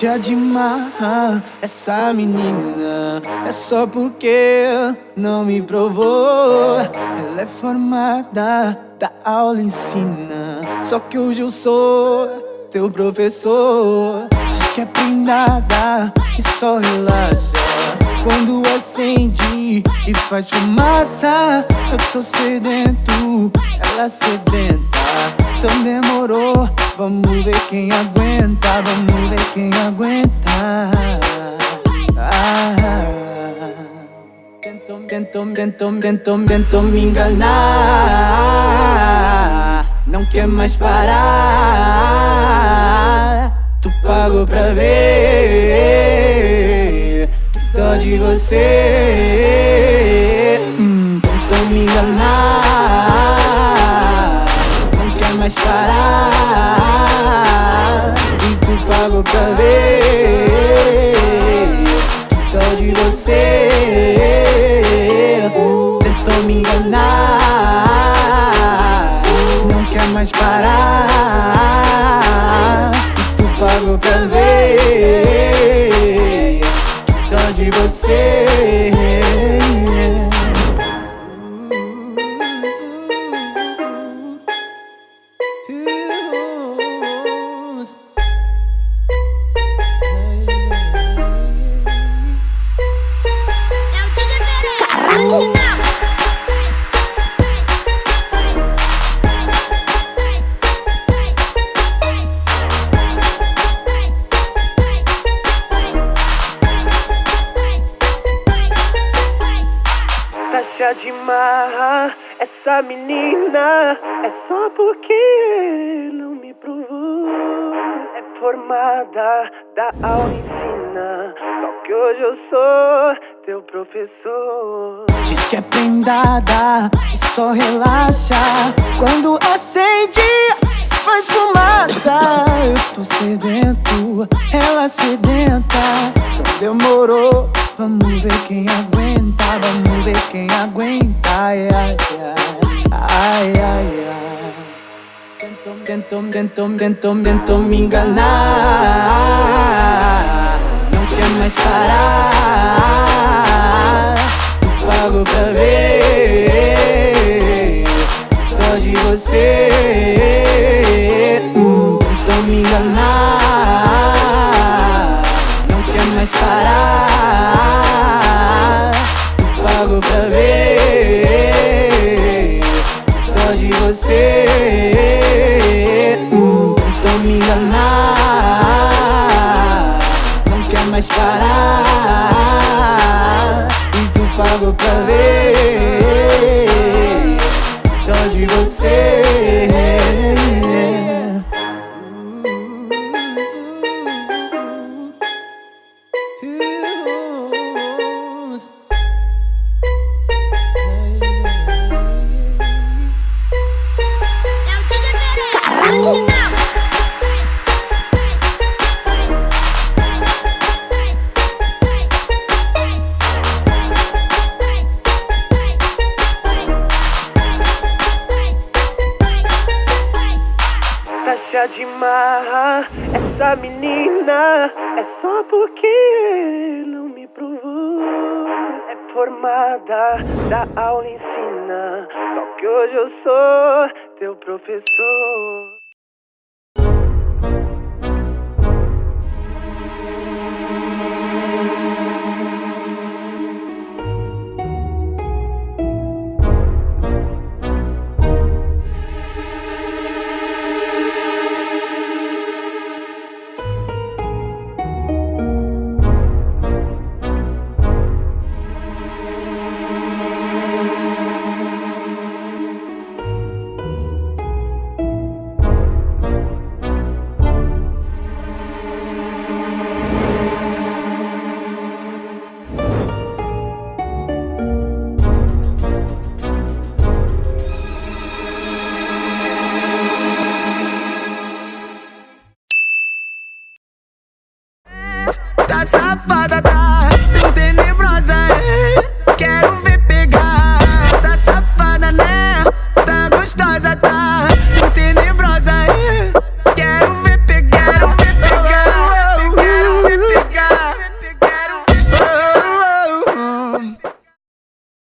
Deixa de essa menina. É só porque não me provou. Ela é formada, da aula ensina. Só que hoje eu sou teu professor. Diz que é prendada e só relaxa. Quando acende e faz fumaça Eu tô sedento, ela sedenta Então demorou Vamos ver quem aguenta, vamos ver quem aguenta. Ah, tentou, tentou, tentou, tentou, tentou me enganar. Não quer mais parar. Tu pagou pra ver. Dó de você. Tentou me enganar Não quer mais parar. Tu pago pra ver Dó de você Deixa de marra. Essa menina É só porque não me provou. É formada da aula ensina Só que hoje eu sou teu professor. Diz que é prendada só relaxa. Quando acende faz fumaça. Eu tô sedento, ela sedenta. Então demorou Vamos ver quem aguenta, vamos ver quem aguenta. Ai, ai, ai, ai, ai, tentou, tentou, tentou, tentou me enganar. Não quer mais parar. Pago pra ver. Tô de você. Parar. E tu pago pra ver. De você Deixa de marra. Essa menina É só porque não me provou. É formada da aula ensina. Só que hoje eu sou teu professor Safada